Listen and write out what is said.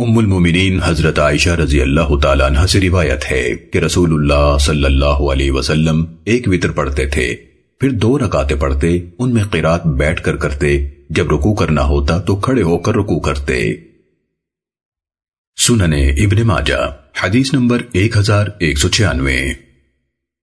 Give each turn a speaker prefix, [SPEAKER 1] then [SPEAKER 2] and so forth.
[SPEAKER 1] ام المومنین حضرت عائشہ رضی اللہ تعالیٰ عنہ سے روایت ہے کہ رسول اللہ صلی اللہ علیہ وسلم ایک وطر پڑھتے تھے، پھر دو رکاتے پڑھتے، ان میں قرات بیٹھ کر کرتے، جب رکو کرنا ہوتا تو کھڑے ہو کر رکو کرتے۔ سننے ابن ماجہ، حدیث نمبر ایک ہزار ایک سو چھیانوے۔